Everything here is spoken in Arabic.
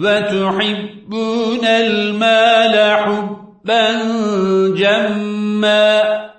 وتحبون المال حبا جما.